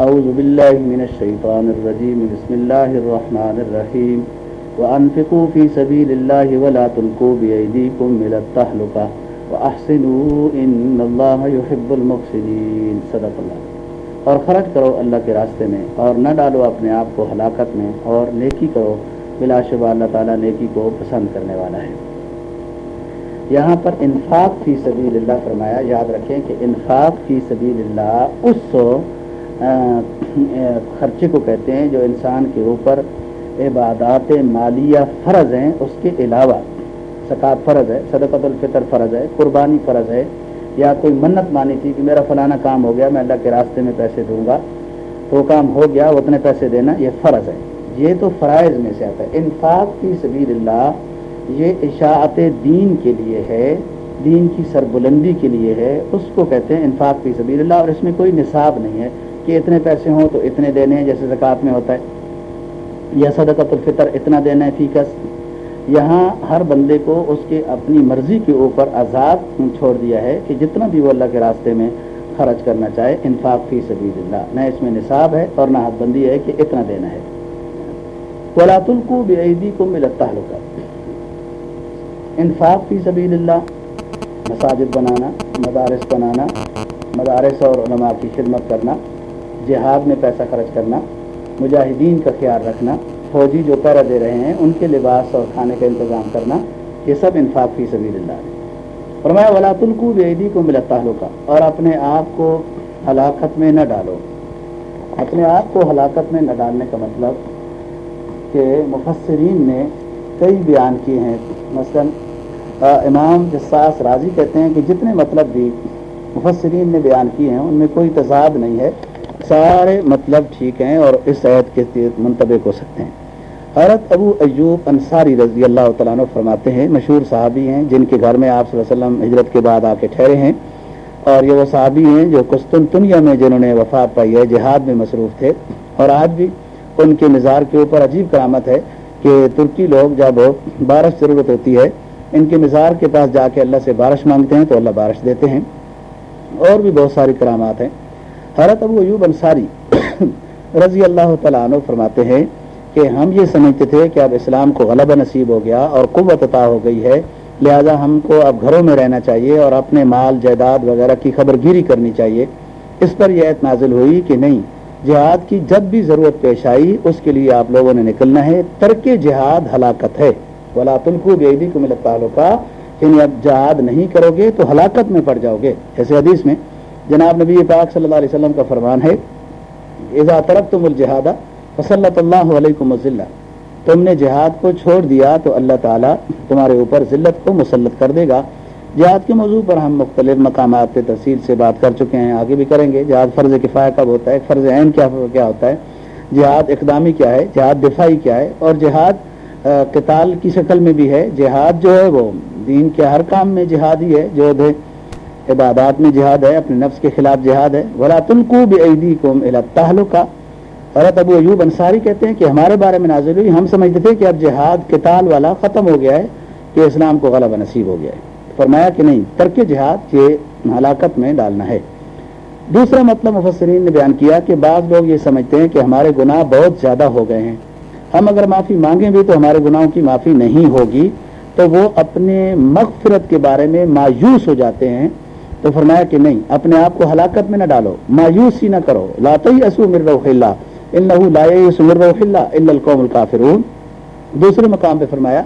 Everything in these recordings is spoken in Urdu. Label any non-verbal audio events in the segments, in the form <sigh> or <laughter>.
أعوذ بالله من الشيطان الرجيم. بسم الله الرحمن الرحيم. وأنفقوا في سبيل الله ولا تلقوا بأيديكم إلى التهلكة. وأحسنوا إن الله يحب المحسنين. صدق الله. اور خرچ کرو اللہ کے راستے میں اور نہ ڈالو اپنے آپ کو ہلاکت میں اور نیکی کرو. بلا شبہ اللہ تعالیٰ نیکی کو پسند کرنے والا ہے. یہاں پر انفاق فی سبیل اللہ فرمایا، یاد رکھیں کہ انفاق فی سبیل اللہ اس خرچے کو کہتے ہیں جو انسان کے اوپر عبادات مالیہ فرض ہیں، اس کے علاوہ ثقافت فرض ہے، صدقۃ الفطر فرض ہے، قربانی فرض ہے، یا کوئی منت مانی تھی کہ میرا فلانا کام ہو گیا، میں اللہ کے راستے میں پیسے دوں گا، تو وہ کام ہو گیا اتنے پیسے دینا، یہ فرض ہے۔ یہ تو فرائض میں سے آتا ہے۔ انفاق فی سبیل اللہ یہ اشاعت دین کے لیے ہے، دین کی سربلندی کے لیے ہے۔ اس کو کہتے ہیں انفاق فی سبیل اللہ اور اس میں کوئی نصاب نہیں ہے۔ کہ اتنے پیسے ہوں تو اتنے دینے ہیں، جیسے زکوٰۃ میں ہوتا ہے۔ یا صدقۃ الفطر اتنا دینا ہے فیکس یہاں ہر بندے کو اس کے اپنی مرضی کے اوپر آزاد چھوڑ دیا ہے کہ جتنا بھی وہ اللہ کے راستے میں خرچ کرنا چاہے، انفاق فی سبیل اللہ۔ نہ اس میں نصاب ہے اور نہ حد بندی ہے کہ اتنا دینا ہے۔ ولاۃ القو بعیدی کو ملتا انفاق فی سبیل اللہ، مساجد بنانا، مدارس بنانا، مدارس اور علماء کی خدمت کرنا۔ جہاد میں پیسہ خرچ کرنا، مجاہدین کا خیال رکھنا، فوجی جو پیرا دے رہے ہیں، ان کے لباس اور کھانے کا انتظام کرنا، یہ سب انفاق فی سبیل اللہ ہے۔ فرمایا ولاۃ القو بعیدی کو ملت تعلق اور اپنے آپ کو ہلاکت میں نہ ڈالو۔ اپنے آپ کو ہلاکت میں نہ ڈالنے کا مطلب کہ مفسرین نے کئی بیان کیے ہیں۔ مثلا امام جساس راضی کہتے ہیں کہ جتنے مطلب بھی مفسرین نے بیان کیے ہیں، ان میں کوئی تضاد نہیں ہے۔ سارے مطلب ٹھیک ہیں اور اس عہد کے منطبق ہو سکتے ہیں۔ حضرت ابو ایوب انصاری رضی اللہ تعالیٰ عنہ فرماتے ہیں، مشہور صحابی ہیں جن کے گھر میں آپ صلی اللہ علیہ وسلم ہجرت کے بعد آ کے ٹھہرے ہیں اور یہ وہ صحابی ہیں جو قسطنطنیہ میں جنہوں نے وفات پائی ہے، جہاد میں مصروف تھے۔ اور آج بھی ان کے مزار کے اوپر عجیب کرامت ہے کہ ترکی لوگ جب بارش ضرورت ہوتی ہے، ان کے مزار کے پاس جا کے اللہ سے بارش مانگتے ہیں تو اللہ بارش دیتے ہیں۔ اور بھی بہت ساری کرامات ہیں۔ حضرت ابو ایوب انصاری <coughs> رضی اللہ تعالیٰ عنہ فرماتے ہیں کہ ہم یہ سمجھتے تھے کہ اب اسلام کو غلبہ نصیب ہو گیا اور قوت عطا ہو گئی ہے، لہذا ہم کو اب گھروں میں رہنا چاہیے اور اپنے مال، جائیداد وغیرہ کی خبر گیری کرنی چاہیے۔ اس پر یہ نازل ہوئی کہ نہیں، جہاد کی جب بھی ضرورت پیش آئی، اس کے لیے آپ لوگوں نے نکلنا ہے۔ ترک جہاد ہلاکت ہے۔ ولا تلکو بیدی کو ملت تعلقہ یعنی اب جہاد نہیں کرو گے تو ہلاکت میں پڑ جاؤ گے۔ جیسے حدیث میں جناب نبی پاک صلی اللہ علیہ وسلم کا فرمان ہے، اذا ترک تم الجہاد فصلت اللہ علیکم تم نے جہاد کو چھوڑ دیا تو اللہ تعالیٰ تمہارے اوپر ذلت کو مسلط کر دے گا۔ جہاد کے موضوع پر ہم مختلف مقامات پہ تفصیل سے بات کر چکے ہیں، آگے بھی کریں گے۔ جہاد فرض کفایہ کب ہوتا ہے؟ فرض عین کیا کیا ہوتا ہے؟ جہاد اقدامی کیا ہے؟ جہاد دفاعی کیا ہے؟ اور جہاد قتال کی شکل میں بھی ہے۔ جہاد جو ہے وہ دین کے ہر کام میں جہاد ہی ہے۔ جو ہے عبادات میں جہاد ہے، اپنے نفس کے خلاف جہاد ہے۔ ولا تلکو بعیدی کو تعلقہ حضرت ابو ایوب انصاری کہتے ہیں کہ ہمارے بارے میں نازل ہوئی، ہم سمجھتے تھے کہ اب جہاد قتال والا ختم ہو گیا ہے، کہ اسلام کو غلبہ نصیب ہو گیا ہے۔ فرمایا کہ نہیں، ترک جہاد یہ ہلاکت میں ڈالنا ہے۔ دوسرا مطلب مفسرین نے بیان کیا کہ بعض لوگ یہ سمجھتے ہیں کہ ہمارے گناہ بہت زیادہ ہو گئے ہیں۔ ہم اگر معافی مانگیں بھی تو ہمارے گناہوں کی معافی نہیں ہوگی، تو وہ اپنے مغفرت کے بارے میں مایوس ہو جاتے ہیں۔ تو فرمایا کہ نہیں، اپنے آپ کو ہلاکت میں نہ ڈالو مایوس ہی نہ کرو۔ لاتی اسو مر اللہ اللہ القوم الکافرون۔ دوسرے مقام پہ فرمایا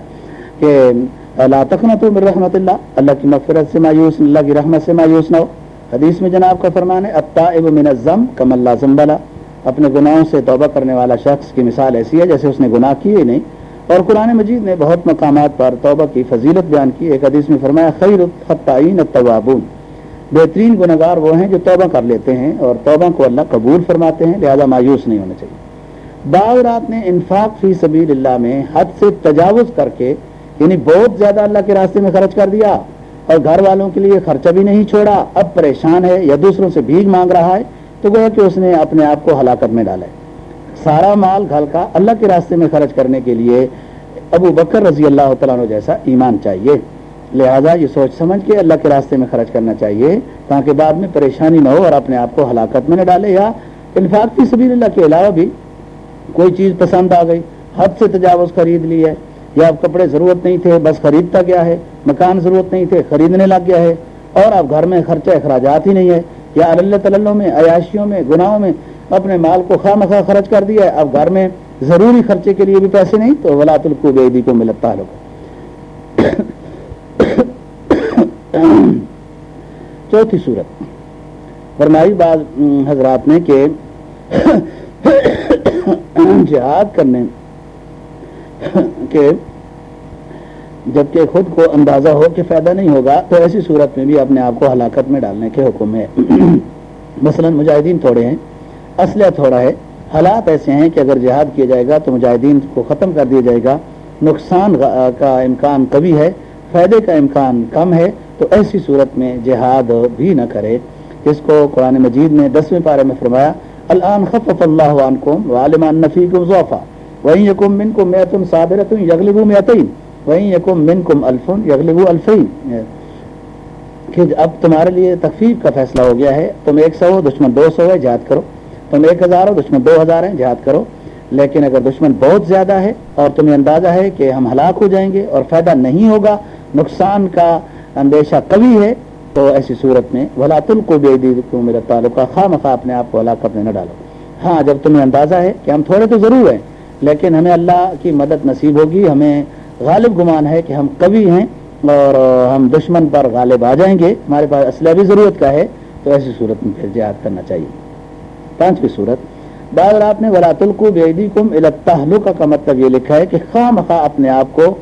کہ اللہ تخنا تو رحمت اللہ اللہ کی مغفرت سے مایوس، اللہ کی رحمت سے مایوس نہ ہو۔ حدیث میں جناب کا فرمان ہے اب منظم کم اللہ زمبلا اپنے گناہوں سے توبہ کرنے والا شخص کی مثال ایسی ہے جیسے اس نے گناہ کیے نہیں۔ اور قرآن مجید نے بہت مقامات پر توبہ کی فضیلت بیان کی۔ ایک حدیث میں فرمایا، خیر خطعین التوابون۔ بہترین گناہ گار وہ ہیں جو توبہ کر لیتے ہیں اور توبہ کو اللہ قبول فرماتے ہیں، لہذا مایوس نہیں ہونا چاہیے۔ بعض رات نے انفاق فی سبیل اللہ میں حد سے تجاوز کر کے یعنی بہت زیادہ اللہ کے راستے میں خرچ کر دیا اور گھر والوں کے لیے خرچہ بھی نہیں چھوڑا، اب پریشان ہے یا دوسروں سے بھیگ مانگ رہا ہے، تو گویا کہ اس نے اپنے آپ کو ہلاکت میں ڈالا ہے۔ سارا مال گھر کا اللہ کے راستے میں خرچ کرنے کے لیے ابو بکر رضی اللہ تعالیٰ جیسا ایمان چاہیے۔ لہذا یہ سوچ سمجھ کے اللہ کے راستے میں خرچ کرنا چاہیے تاکہ بعد میں پریشانی نہ ہو اور اپنے آپ کو ہلاکت میں نہ ڈالے یا انفاق فی سبیل اللہ کے علاوہ بھی کوئی چیز پسند آ گئی، حد سے تجاوز خرید لی ہے یا اب کپڑے ضرورت نہیں تھے، بس خریدتا گیا ہے، مکان ضرورت نہیں تھے، خریدنے لگ گیا ہے اور اب گھر میں خرچہ اخراجات ہی نہیں ہے۔ یا اللہ تلوں میں، عیاشیوں میں، گناہوں میں اپنے مال کو خواہ مخواہ خرچ کر دیا ہے۔ اب گھر میں ضروری خرچے کے لیے بھی پیسے نہیں، تو ولاۃ القوبیدی کو ملتا ہے <coughs> چوتھی صورت فرمائی بعض حضرات نے کہ <coughs> جہاد کرنے <coughs> کہ جبکہ خود کو اندازہ ہو کہ فائدہ نہیں ہوگا، تو ایسی صورت میں بھی اپنے آپ کو ہلاکت میں ڈالنے کے حکم ہے مثلا مجاہدین تھوڑے ہیں، اسلحہ تھوڑا ہے، حالات ایسے ہیں کہ اگر جہاد کیا جائے گا تو مجاہدین کو ختم کر دیا جائے گا۔ نقصان کا امکان کبھی ہے فائدے کا امکان کم ہے، تو ایسی صورت میں جہاد بھی نہ کرے۔ اس کو قرآن مجید نے دسویں پارے میں فرمایا، الان خفف اللہ عنکم وعلمان نفیکم ضعفا وہیں یکم منکم میتن صابرتن یغلبو میتین وہیں یکم منکم الفن یغلبو الفین۔ کہ اب تمہارے لیے تخفیف کا فیصلہ ہو گیا ہے، تم ایک سو ہو دشمن دو سو ہے، جہاد کرو۔ تم ایک ہزار ہو، دشمن دو ہزار ہیں، جہاد کرو۔ لیکن اگر دشمن بہت زیادہ ہے اور تمہیں اندازہ ہے کہ ہم ہلاک ہو جائیں گے اور فائدہ نہیں ہوگا نقصان کا اندیشہ کبھی ہے، تو ایسی صورت میں ولاتل کو بے دید کو میرا تعلق خواہ مخواہ اپنے آپ کو ہلاکت میں نہ ڈالو۔ ہاں جب تمہیں اندازہ ہے کہ ہم تھوڑے تو ضرور ہیں، لیکن ہمیں اللہ کی مدد نصیب ہوگی، ہمیں غالب گمان ہے کہ ہم کبھی ہیں اور ہم دشمن پر غالب آ جائیں گے۔ ہمارے پاس اسلحہ بھی ضرورت کا ہے، تو ایسی صورت میں پھر جہاد کرنا چاہیے۔ پانچویں صورت بعض رات نے ولات القو بیدی کم التحلق، کا مطلب یہ لکھا ہے کہ خواہ مخواہ اپنے آپ کو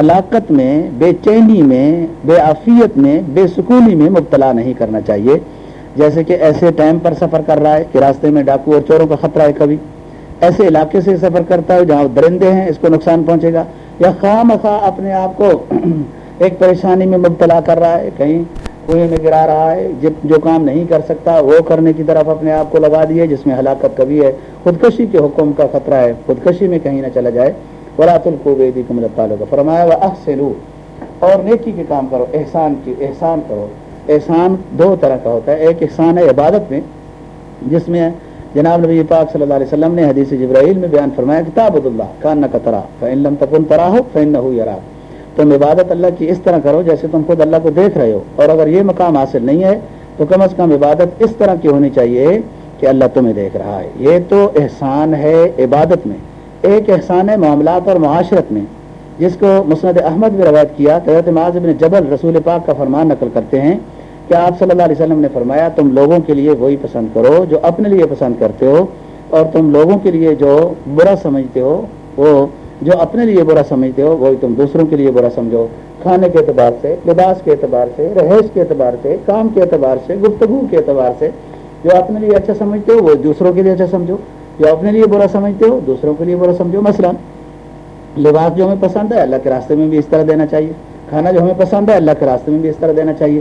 ہلاکت میں، بے چینی میں، بے عافیت میں، بے سکونی میں مبتلا نہیں کرنا چاہیے۔ جیسے کہ ایسے ٹائم پر سفر کر رہا ہے کہ راستے میں ڈاکو اور چوروں کا خطرہ ہے کبھی۔ ایسے علاقے سے سفر کرتا ہے جہاں درندے ہیں، اس کو نقصان پہنچے گا۔ یا خواہ مخواہ اپنے آپ کو <clears throat> ایک پریشانی میں مبتلا کر رہا ہے، کہیں کنویں میں گرا رہا ہے، جب جو کام نہیں کر سکتا، وہ کرنے کی طرف اپنے آپ کو لگا دیے جس میں ہلاکت کبھی ہے۔ خودکشی کے حکم کا خطرہ ہے۔ خودکشی میں کہیں نہ چلا جائے۔ ولاۃ کو فرمایا وہ اور نیکی کے کام کرو، احسان کی، احسان کرو۔ احسان دو طرح کا ہوتا ہے، ایک احسان ہے عبادت میں، جس میں جناب نبی پاک صلی اللہ علیہ وسلم نے حدیث جبرائیل میں بیان فرمایا کتاب اللہ کان نہ کترا فن تکن ترا ہو فن نہ ہو یار تم عبادت اللہ کی اس طرح کرو جیسے تم خود اللہ کو دیکھ رہے ہو، اور اگر یہ مقام حاصل نہیں ہے تو کم از کم عبادت اس طرح کی ہونی چاہیے کہ اللہ تمہیں دیکھ رہا ہے۔ یہ تو احسان ہے عبادت میں۔ ایک احسان ہے معاملات اور معاشرت میں، جس کو مسند احمد بھی روایت کیا حضرت معاذ بن جبل رسول پاک کا فرمان نقل کرتے ہیں کہ آپ صلی اللہ علیہ وسلم نے فرمایا، تم لوگوں کے لیے وہی پسند کرو جو اپنے لیے پسند کرتے ہو، اور تم لوگوں کے لیے جو برا سمجھتے ہو، وہ جو اپنے لیے برا سمجھتے ہو، وہی تم دوسروں کے لیے برا سمجھو۔ کھانے کے اعتبار سے، لباس کے اعتبار سے، رہائش کے اعتبار سے، کام کے اعتبار سے، گفتگو کے اعتبار سے جو اپنے لیے اچھا سمجھتے ہو، وہ دوسروں کے لیے اچھا سمجھو۔ جو اپنے لیے برا سمجھتے ہو، دوسروں کے لیے برا سمجھو مثلا، لباس جو ہمیں پسند ہے، اللہ کے راستے میں بھی اس طرح دینا چاہیے۔ کھانا جو ہمیں پسند ہے، اللہ کے راستے میں بھی اس طرح دینا چاہیے۔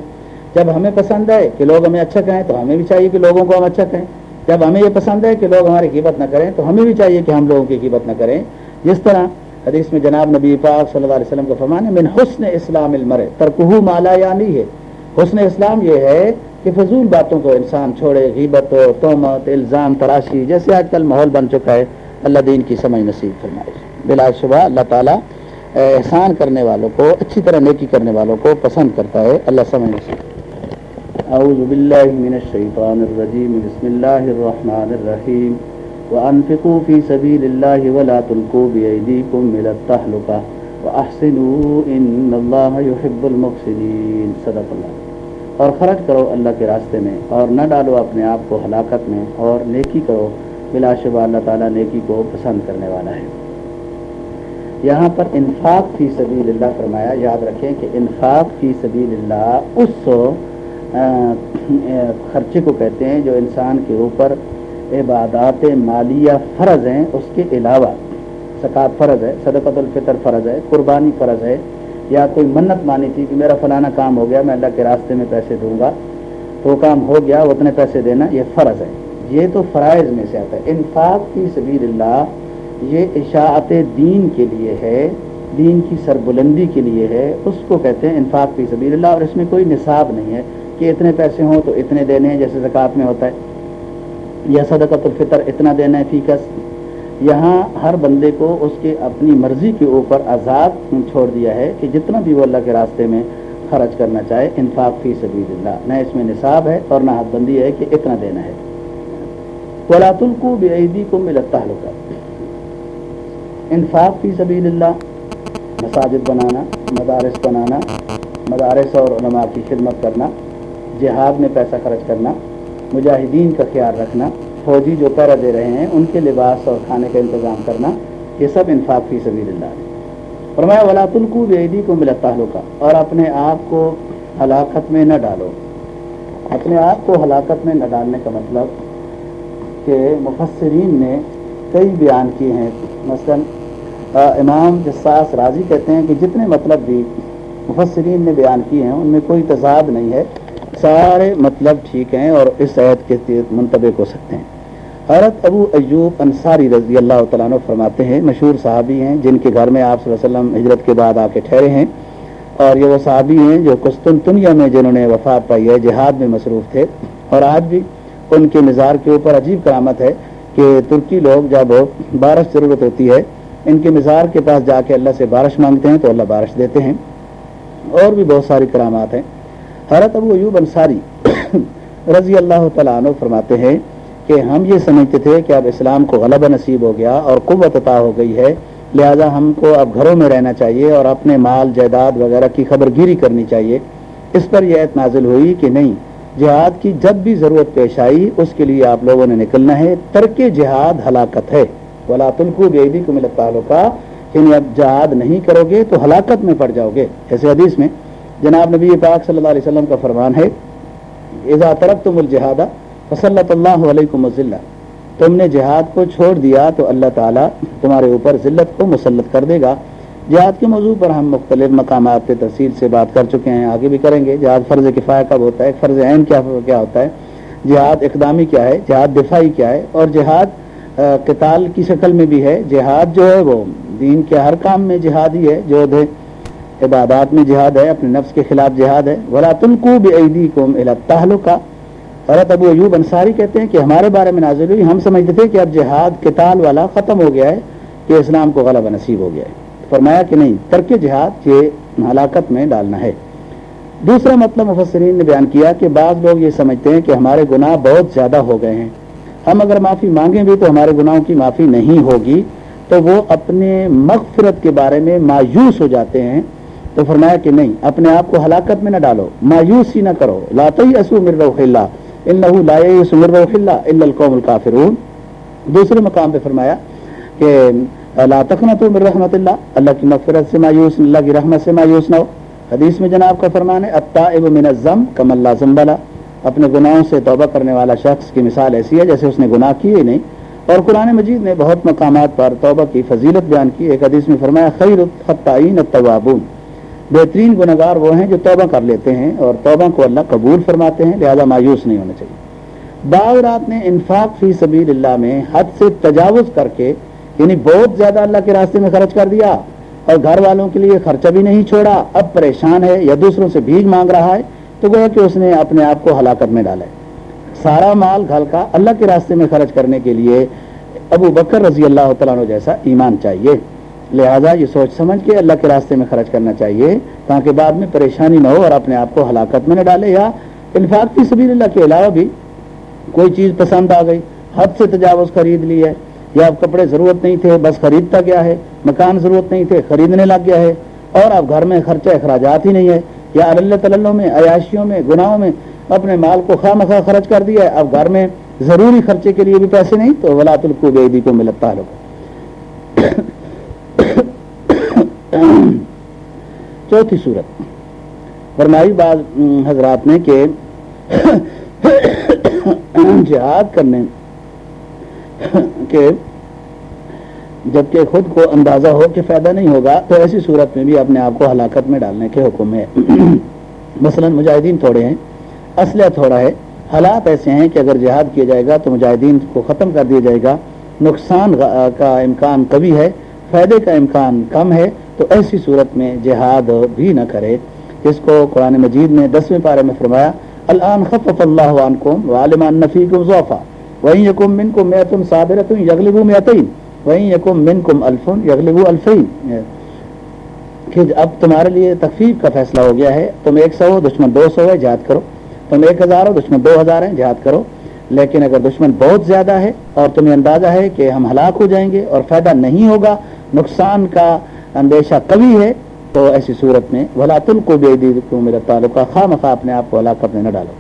جب ہمیں پسند ہے کہ لوگ ہمیں اچھا کہیں، تو ہمیں بھی چاہیے کہ لوگوں کو ہم اچھا کہیں۔ جب ہمیں یہ پسند ہے کہ لوگ ہماری قیمت نہ کریں، تو ہمیں بھی چاہیے کہ ہم لوگوں کی قیمت نہ کریں۔ جس طرح حدیث میں جناب نبی پاک صلی اللہ علیہ وسلم کا فرمان ہے، من حسن اسلام المر ترکہ مالا یا یعنی نہیں ہے۔ حسن اسلام یہ ہے کہ فضول باتوں کو انسان چھوڑے، غیبت و تومت، الزام، تراشی، جیسے آج کل ماحول بن چکا ہے، اللہ دین کی سمجھ نصیب فرمائے۔ بلا شبہ اللہ تعالیٰ احسان کرنے والوں کو، اچھی طرح نیکی کرنے والوں کو پسند کرتا ہے۔ اللہ سمجھ نصیب۔ اعوذ باللہ من الشیطان الرجیم۔ بسم اللہ الرحمن الرحیم۔ وانفقوا في سبيل الله ولا تلقوا بأيديكم إلى التهلكة واحسنوا ان الله يحب المحسنين صدق اللہ۔ اور خرچ کرو اللہ کے راستے میں اور نہ ڈالو اپنے آپ کو ہلاکت میں اور نیکی کرو، بلا شبہ اللہ تعالیٰ نیکی کو پسند کرنے والا ہے۔ یہاں پر انفاق فی سبیل اللہ فرمایا، یاد رکھیں کہ انفاق فی سبیل اللہ اس خرچے کو کہتے ہیں جو انسان کے اوپر عبادات مالیہ فرض ہیں، اس کے علاوہ زکوٰۃ فرض ہے، صدقۃ الفطر فرض ہے، قربانی فرض ہے یا کوئی منت مانی تھی کہ میرا فلانا کام ہو گیا، میں اللہ کے راستے میں پیسے دوں گا، تو وہ کام ہو گیا اتنے پیسے دینا، یہ فرض ہے۔ یہ تو فرائض میں سے آتا ہے۔ انفاق کی سبیل اللہ یہ اشاعت دین کے لیے ہے، دین کی سربلندی کے لیے ہے۔ اس کو کہتے ہیں انفاق کی سبیل اللہ اور اس میں کوئی نصاب نہیں ہے کہ اتنے پیسے ہوں تو اتنے دینے ہیں، جیسے زکوٰۃ میں ہوتا ہے۔ یا صدقۃ الفطر، اتنا دینا ہے فیکس یہاں ہر بندے کو اس کے اپنی مرضی کے اوپر آزاد چھوڑ دیا ہے کہ جتنا بھی وہ اللہ کے راستے میں خرچ کرنا چاہے، انفاق فی سبیل اللہ۔ نہ اس میں نصاب ہے اور نہ حد بندی ہے کہ اتنا دینا ہے۔ ولاۃ القو بعیدی کو ملتا انفاق فی سبیل اللہ، مساجد بنانا، مدارس بنانا، مدارس اور علماء کی خدمت کرنا، جہاد میں پیسہ خرچ کرنا، مجاہدین کا خیال رکھنا فوجی جو پیرا دے رہے ہیں، ان کے لباس اور کھانے کا انتظام کرنا، یہ سب انفاق فی سبیل اللہ ہے۔ فرمایا ولاۃ القو بیدی کو ملا تعلق اور اپنے آپ کو ہلاکت میں نہ ڈالو۔ اپنے آپ کو ہلاکت میں نہ ڈالنے کا مطلب کہ مفسرین نے کئی بیان کیے ہیں۔ مثلا امام جساس راضی کہتے ہیں کہ جتنے مطلب بھی مفسرین نے بیان کیے ہیں، ان میں کوئی تضاد نہیں ہے۔ سارے مطلب ٹھیک ہیں اور اس عہد کے منطبق ہو سکتے ہیں۔ حضرت ابو ایوب انصاری رضی اللہ تعالیٰ عنہ فرماتے ہیں، مشہور صحابی ہیں جن کے گھر میں آپ صلی اللہ علیہ وسلم ہجرت کے بعد آ کے ٹھہرے ہیں اور یہ وہ صحابی ہیں جو قسطنطنیہ میں جنہوں نے وفات پائی ہے، جہاد میں مصروف تھے اور آج بھی ان کے مزار کے اوپر عجیب کرامت ہے کہ ترکی لوگ جب بارش ضرورت ہوتی ہے، ان کے مزار کے پاس جا کے اللہ سے بارش مانگتے ہیں تو اللہ بارش دیتے ہیں۔ اور بھی بہت ساری کرامات ہیں۔ حضرت ابو ایوب انصاری <coughs> رضی اللہ تعالیٰ عنہ فرماتے ہیں کہ ہم یہ سمجھتے تھے کہ اب اسلام کو غلبہ نصیب ہو گیا اور قوت عطا ہو گئی ہے، لہذا ہم کو اب گھروں میں رہنا چاہیے اور اپنے مال، جائیداد وغیرہ کی خبر گیری کرنی چاہیے۔ اس پر یہ نازل ہوئی کہ نہیں، جہاد کی جب بھی ضرورت پیش آئی، اس کے لیے آپ لوگوں نے نکلنا ہے۔ ترک جہاد ہلاکت ہے۔ ولا تلکو بیدی کو ملتا تعلقہ یعنی اب جہاد نہیں کرو گے تو ہلاکت میں پڑ جاؤ گے۔ ایسے حدیث میں جناب نبی پاک صلی اللہ علیہ وسلم کا فرمان ہے، اذا ترک تم الجہاد فصلت اللہ علیہ تم نے جہاد کو چھوڑ دیا تو اللہ تعالیٰ تمہارے اوپر ذلت کو مسلط کر دے گا۔ جہاد کے موضوع پر ہم مختلف مقامات پہ تفصیل سے بات کر چکے ہیں، آگے بھی کریں گے۔ جہاد فرض کفایہ کب ہوتا ہے؟ فرض عین کیا کیا ہوتا ہے؟ جہاد اقدامی کیا ہے؟ جہاد دفاعی کیا ہے؟ اور جہاد قتال کی شکل میں بھی ہے۔ جہاد جو ہے وہ دین کے ہر کام میں جہاد ہی ہے۔ جو دے عبادات میں جہاد ہے، اپنے نفس کے خلاف جہاد ہے۔ ولا تم کو بھی عیدی کو تعلقہ حضرت ابو ایوب انصاری کہتے ہیں کہ ہمارے بارے میں نازل ہوئی، ہم سمجھتے تھے کہ اب جہاد قتال والا ختم ہو گیا ہے، کہ اسلام کو غلبہ نصیب ہو گیا ہے۔ فرمایا کہ نہیں، ترک جہاد یہ ہلاکت میں ڈالنا ہے۔ دوسرا مطلب مفسرین نے بیان کیا کہ بعض لوگ یہ سمجھتے ہیں کہ ہمارے گناہ بہت زیادہ ہو گئے ہیں۔ ہم اگر معافی مانگیں بھی تو ہمارے گناہوں کی معافی نہیں ہوگی، تو وہ اپنے مغفرت کے بارے میں مایوس ہو جاتے ہیں۔ تو فرمایا کہ نہیں، اپنے آپ کو ہلاکت میں نہ ڈالو مایوس ہی نہ کرو۔ اسو مر القوم الکافرون۔ دوسرے مقام پہ فرمایا کہ لا تو مر رحمت اللہ اللہ کی مغفرت سے مایوس، اللہ کی رحمت سے مایوس نہ ہو۔ حدیث میں جناب کا فرمان ہے من الزم کم اللہ زمبلا اپنے گناہوں سے توبہ کرنے والا شخص کی مثال ایسی ہے جیسے اس نے گناہ کیے نہیں۔ اور قرآن مجید نے بہت مقامات پر توبہ کی فضیلت بیان کی۔ ایک حدیث میں فرمایا، خیر خطعین التوابون۔ بہترین گناہ گار وہ ہیں جو توبہ کر لیتے ہیں اور توبہ کو اللہ قبول فرماتے ہیں، لہذا مایوس نہیں ہونا چاہیے۔ بعض رات نے انفاق فی سبیل اللہ میں حد سے تجاوز کر کے یعنی بہت زیادہ اللہ کے راستے میں خرچ کر دیا اور گھر والوں کے لیے خرچہ بھی نہیں چھوڑا، اب پریشان ہے یا دوسروں سے بھیگ مانگ رہا ہے، تو گویا کہ اس نے اپنے آپ کو ہلاکت میں ڈالا ہے۔ سارا مال گھر کا اللہ کے راستے میں خرچ کرنے کے لیے ابو بکر رضی اللہ تعالیٰ جیسا ایمان چاہیے۔ لہذا یہ سوچ سمجھ کے اللہ کے راستے میں خرچ کرنا چاہیے تاکہ بعد میں پریشانی نہ ہو اور اپنے آپ کو ہلاکت میں نہ ڈالے یا انفاق کی سبیل اللہ کے علاوہ بھی کوئی چیز پسند آ گئی، حد سے تجاوز خرید لی ہے یا اب کپڑے ضرورت نہیں تھے، بس خریدتا گیا ہے، مکان ضرورت نہیں تھے، خریدنے لگ گیا ہے اور اب گھر میں خرچہ اخراجات ہی نہیں ہے۔ یا اللہ تلّوں میں، عیاشیوں میں، گناہوں میں اپنے مال کو خواہ مخواہ خرچ کر دیا ہے۔ اب گھر میں ضروری خرچے کے لیے بھی پیسے نہیں، تو ولاۃ القوبیدی کو ملتا ہے <coughs> چوتھی صورت فرمائی بعض حضرات نے کہ <coughs> جہاد کرنے <coughs> کے جبکہ خود کو اندازہ ہو کہ فائدہ نہیں ہوگا، تو ایسی صورت میں بھی اپنے آپ کو ہلاکت میں ڈالنے کے حکم ہے۔ مثلا مجاہدین تھوڑے ہیں، اسلحہ تھوڑا ہے، حالات ایسے ہیں کہ اگر جہاد کیا جائے گا تو مجاہدین کو ختم کر دیا جائے گا۔ نقصان کا امکان کبھی ہے، فائدے کا امکان کم ہے تو ایسی صورت میں جہاد بھی نہ کرے۔ اس کو قرآن مجید نے دسویں پارے میں فرمایا الان خفف اللہ عنکم وعلم ان فیکم ضعفا وہیں یقم من کو میں تم صابرت یغلب میں وہیں یقم من الفین۔ کہ اب تمہارے لیے تخفیف کا فیصلہ ہو گیا ہے، تم ایک سو ہو دشمن دو سو ہے، جہاد کرو۔ تم ایک ہزار ہو دشمن دو ہزار ہیں، جہاد کرو۔ لیکن اگر دشمن بہت زیادہ ہے اور تمہیں اندازہ ہے کہ ہم ہلاک ہو جائیں گے اور فائدہ نہیں ہوگا، نقصان کا اندیشہ کبھی ہے تو ایسی صورت میں بھلا تل کو بے کو میرا تعلق خواہ مخواہ اپنے آپ کو ہلاکت میں نہ ڈالو۔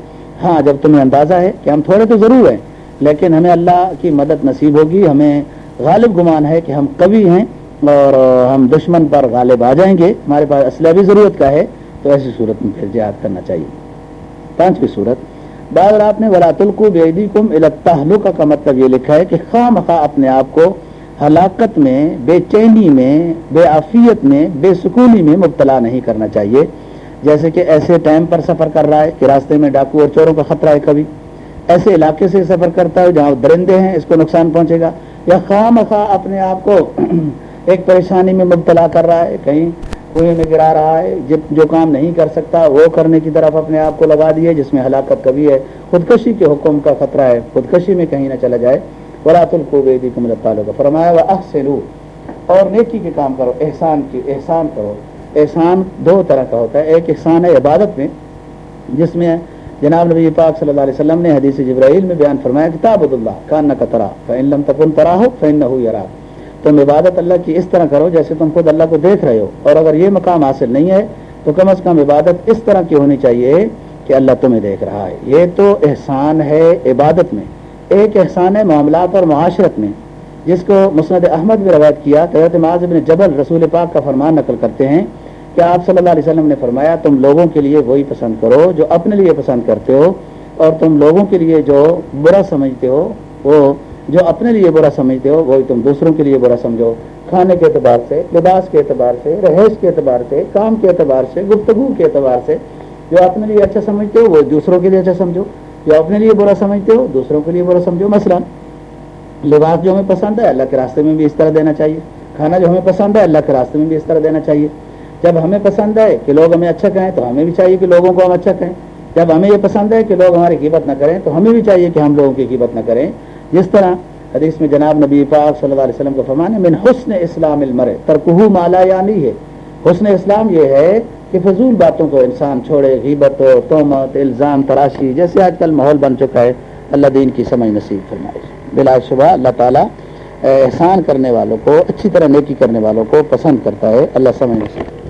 ہاں جب تمہیں اندازہ ہے کہ ہم تھوڑے تو ضرور ہیں، لیکن ہمیں اللہ کی مدد نصیب ہوگی، ہمیں غالب گمان ہے کہ ہم کبھی ہیں اور ہم دشمن پر غالب آ جائیں گے۔ ہمارے پاس اسلحہ بھی ضرورت کا ہے، تو ایسی صورت میں پھر جہاد کرنا چاہیے۔ پانچویں صورت بعض آپ نے ولاۃ القو بیدی کم التحلق کا مطلب یہ لکھا ہے کہ خواہ مخواہ اپنے آپ کو ہلاکت میں، بے چینی میں، بے عافیت میں، بے سکونی میں مبتلا نہیں کرنا چاہیے۔ جیسے کہ ایسے ٹائم پر سفر کر رہا ہے کہ راستے میں ڈاکو اور چوروں کا خطرہ ہے کبھی۔ ایسے علاقے سے سفر کرتا ہے جہاں درندے ہیں، اس کو نقصان پہنچے گا۔ یا خواہ مخواہ اپنے آپ کو <clears throat> ایک پریشانی میں مبتلا کر رہا ہے، کہیں کنویں میں گرا رہا ہے، جب جو کام نہیں کر سکتا، وہ کرنے کی طرف اپنے آپ کو لگا دیے، جس میں ہلاکت کبھی ہے۔ خودکشی کے حکم کا خطرہ ہے، خودکشی میں کہیں نہ چلا جائے۔ ولاۃ القوبیدی کو فرمایا وہ اور نیکی کے کام کرو، احسان کی، احسان کرو۔ احسان دو طرح کا ہوتا ہے۔ ایک احسان ہے عبادت میں، جس میں جناب نبی پاک صلی اللہ علیہ وسلم نے حدیث جبرائیل میں بیان فرمایا کتاب اللہ کان نہ قطرا فن لم تکن ترا ہو فن نہ ہو تم عبادت اللہ کی اس طرح کرو جیسے تم خود اللہ کو دیکھ رہے ہو۔ اور اگر یہ مقام حاصل نہیں ہے، تو کم از کم عبادت اس طرح کی ہونی چاہیے کہ اللہ تمہیں دیکھ رہا ہے۔ یہ تو احسان ہے عبادت میں۔ ایک احسان ہے معاملات اور معاشرت میں، جس کو مسند احمد بھی روایت کیا حضرت معاذ بن جبل رسول پاک کا فرمان نقل کرتے ہیں کہ آپ صلی اللہ علیہ وسلم نے فرمایا، تم لوگوں کے لیے وہی پسند کرو جو اپنے لیے پسند کرتے ہو، اور تم لوگوں کے لیے جو برا سمجھتے ہو، وہ جو اپنے لیے برا سمجھتے ہو، وہی تم دوسروں کے لیے برا سمجھو۔ کھانے کے اعتبار سے، لباس کے اعتبار سے، رہائش کے اعتبار سے، کام کے اعتبار سے، گفتگو کے اعتبار سے جو اپنے لیے اچھا سمجھتے ہو، وہ دوسروں کے لیے اچھا سمجھو۔ جو اپنے لیے برا سمجھتے ہو، دوسروں کے لیے برا سمجھو مثلا، لباس جو ہمیں پسند ہے، اللہ کے راستے میں بھی اس طرح دینا چاہیے۔ کھانا جو ہمیں پسند ہے، اللہ کے راستے میں بھی اس طرح دینا چاہیے۔ جب ہمیں پسند ہے کہ لوگ ہمیں اچھا کہیں، تو ہمیں بھی چاہیے کہ لوگوں کو ہم اچھا کہیں۔ جب ہمیں یہ پسند ہے کہ لوگ ہماری قیمت نہ کریں، تو ہمیں بھی چاہیے کہ ہم لوگوں کی قیمت نہ کریں۔ جس طرح حدیث میں جناب نبی پاک صلی اللہ علیہ وسلم کا فرمان ہے، من حسن اسلام المر ترکہ مالا یعنی ہے۔ حسن اسلام یہ ہے کہ فضول باتوں کو انسان چھوڑے، غیبت و تومت، الزام، تراشی، جیسے آج کل ماحول بن چکا ہے، اللہ دین کی سمجھ نصیب فرمائے۔ بلا شبہ اللہ تعالیٰ احسان کرنے والوں کو، اچھی طرح نیکی کرنے والوں کو پسند کرتا ہے، اللہ سمجھ نصیب